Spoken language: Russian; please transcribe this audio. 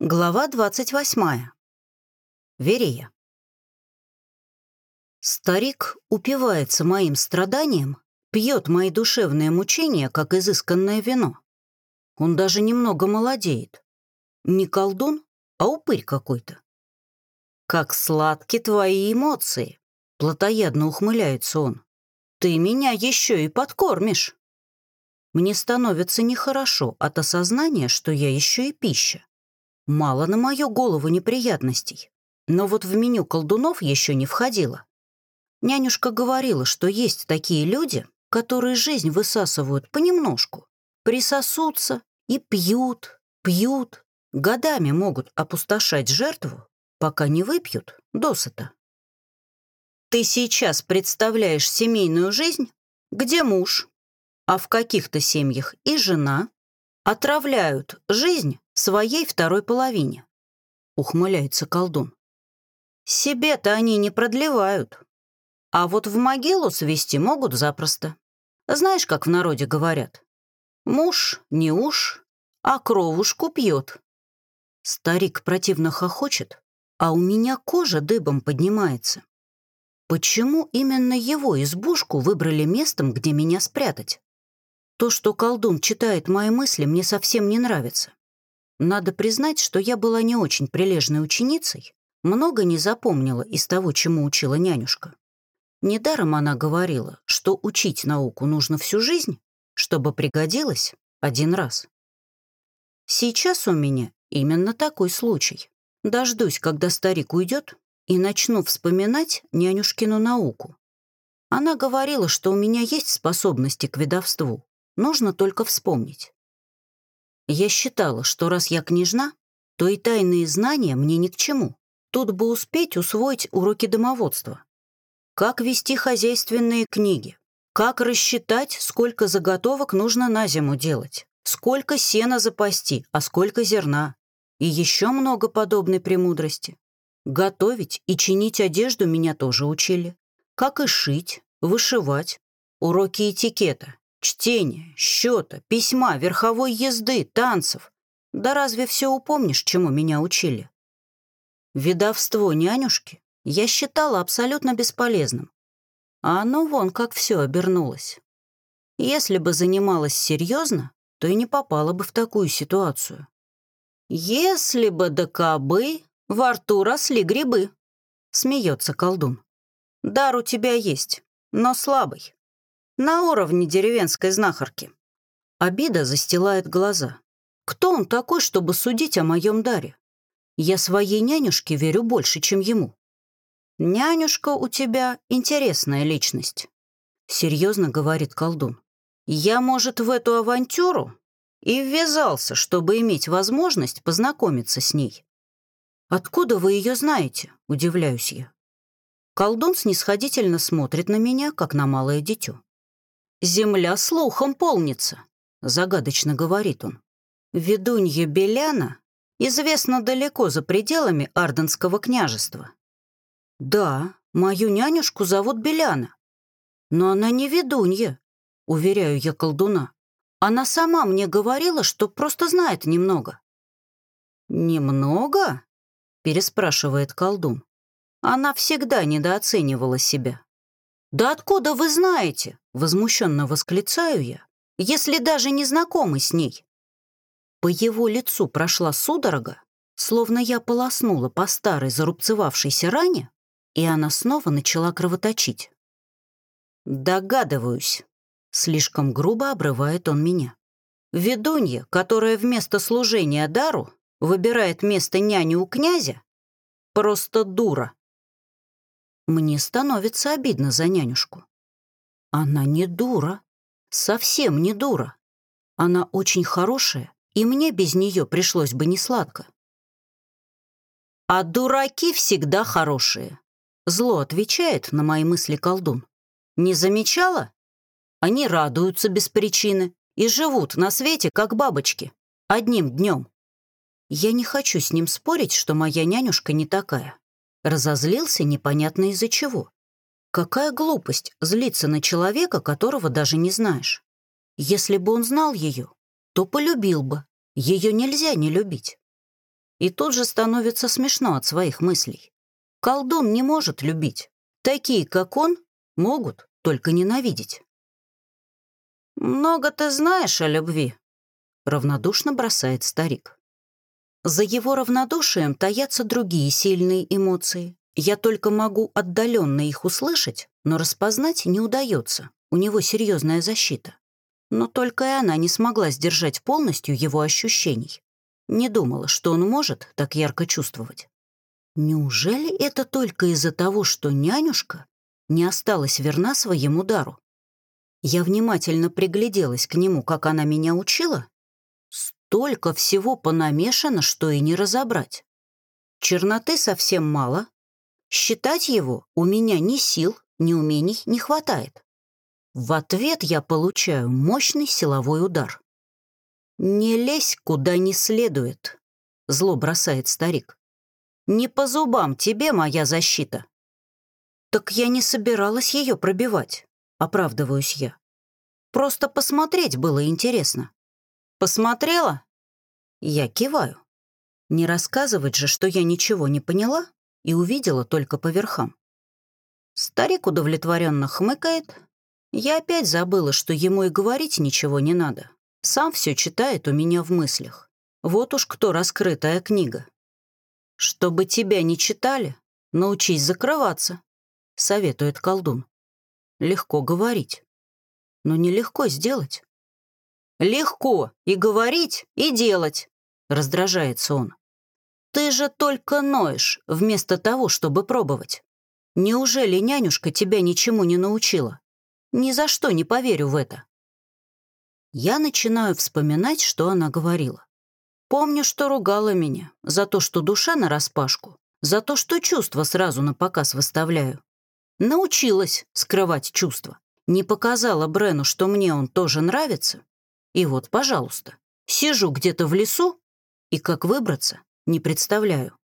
Глава 28. Верея. Старик упивается моим страданием, пьет мои душевные мучения, как изысканное вино. Он даже немного молодеет. Не колдун, а упырь какой-то. «Как сладки твои эмоции!» — плотоядно ухмыляется он. «Ты меня еще и подкормишь!» Мне становится нехорошо от осознания, что я еще и пища. Мало на мою голову неприятностей. Но вот в меню колдунов еще не входило. Нянюшка говорила, что есть такие люди, которые жизнь высасывают понемножку, присосутся и пьют, пьют, годами могут опустошать жертву, пока не выпьют досыта. Ты сейчас представляешь семейную жизнь, где муж, а в каких-то семьях и жена отравляют жизнь своей второй половине», — ухмыляется колдун. «Себе-то они не продлевают, а вот в могилу свести могут запросто. Знаешь, как в народе говорят? Муж не уж, а кровушку пьет». Старик противно хохочет, а у меня кожа дыбом поднимается. Почему именно его избушку выбрали местом, где меня спрятать? То, что колдун читает мои мысли, мне совсем не нравится. Надо признать, что я была не очень прилежной ученицей, много не запомнила из того, чему учила нянюшка. Недаром она говорила, что учить науку нужно всю жизнь, чтобы пригодилось один раз. Сейчас у меня именно такой случай. Дождусь, когда старик уйдет, и начну вспоминать нянюшкину науку. Она говорила, что у меня есть способности к ведовству, нужно только вспомнить. Я считала, что раз я княжна, то и тайные знания мне ни к чему. Тут бы успеть усвоить уроки домоводства. Как вести хозяйственные книги, как рассчитать, сколько заготовок нужно на зиму делать, сколько сена запасти, а сколько зерна. И еще много подобной премудрости. Готовить и чинить одежду меня тоже учили. Как и шить, вышивать. Уроки этикета, Чтения, счета, письма, верховой езды, танцев. Да разве все упомнишь, чему меня учили? Видовство нянюшки я считала абсолютно бесполезным. А оно вон как все обернулось. Если бы занималась серьезно, то и не попала бы в такую ситуацию. Если бы до кобы во рту росли грибы, смеется колдун. Дар у тебя есть, но слабый. На уровне деревенской знахарки. Обида застилает глаза. Кто он такой, чтобы судить о моем даре? Я своей нянюшке верю больше, чем ему. «Нянюшка у тебя интересная личность», — серьезно говорит колдун. «Я, может, в эту авантюру и ввязался, чтобы иметь возможность познакомиться с ней». «Откуда вы ее знаете?» — удивляюсь я. Колдун снисходительно смотрит на меня, как на малое дитё. «Земля слухом полнится», — загадочно говорит он. «Ведунья Беляна известна далеко за пределами Арденского княжества». «Да, мою нянюшку зовут Беляна. Но она не ведунья», — уверяю я колдуна. «Она сама мне говорила, что просто знает немного». «Немного?» — переспрашивает колдун. Она всегда недооценивала себя. «Да откуда вы знаете?» — возмущенно восклицаю я, если даже не знакомы с ней. По его лицу прошла судорога, словно я полоснула по старой зарубцевавшейся ране, и она снова начала кровоточить. «Догадываюсь», — слишком грубо обрывает он меня. «Ведунья, которая вместо служения дару выбирает место няни у князя, просто дура». Мне становится обидно за нянюшку. Она не дура. Совсем не дура. Она очень хорошая, и мне без нее пришлось бы несладко. А дураки всегда хорошие. Зло отвечает на мои мысли колдун. Не замечала? Они радуются без причины и живут на свете, как бабочки, одним днем. Я не хочу с ним спорить, что моя нянюшка не такая. Разозлился непонятно из-за чего. Какая глупость злиться на человека, которого даже не знаешь. Если бы он знал ее, то полюбил бы. Ее нельзя не любить. и тут же становится смешно от своих мыслей. Колдун не может любить. Такие, как он, могут только ненавидеть. «Много ты знаешь о любви», — равнодушно бросает старик. За его равнодушием таятся другие сильные эмоции. Я только могу отдаленно их услышать, но распознать не удается. У него серьезная защита. Но только и она не смогла сдержать полностью его ощущений. Не думала, что он может так ярко чувствовать. Неужели это только из-за того, что нянюшка не осталась верна своему дару? Я внимательно пригляделась к нему, как она меня учила. Столько всего понамешано, что и не разобрать. Черноты совсем мало. Считать его у меня ни сил, ни умений не хватает. В ответ я получаю мощный силовой удар. «Не лезь куда не следует», — зло бросает старик. «Не по зубам тебе моя защита». «Так я не собиралась ее пробивать», — оправдываюсь я. «Просто посмотреть было интересно». «Посмотрела?» Я киваю. Не рассказывать же, что я ничего не поняла и увидела только по верхам. Старик удовлетворенно хмыкает. Я опять забыла, что ему и говорить ничего не надо. Сам все читает у меня в мыслях. Вот уж кто раскрытая книга. «Чтобы тебя не читали, научись закрываться», — советует колдун. Легко говорить, но нелегко сделать. «Легко и говорить, и делать», — раздражается он. «Ты же только ноешь, вместо того, чтобы пробовать. Неужели нянюшка тебя ничему не научила? Ни за что не поверю в это». Я начинаю вспоминать, что она говорила. Помню, что ругала меня за то, что душа нараспашку, за то, что чувства сразу на показ выставляю. Научилась скрывать чувства. Не показала Брену, что мне он тоже нравится. И вот, пожалуйста, сижу где-то в лесу и как выбраться не представляю.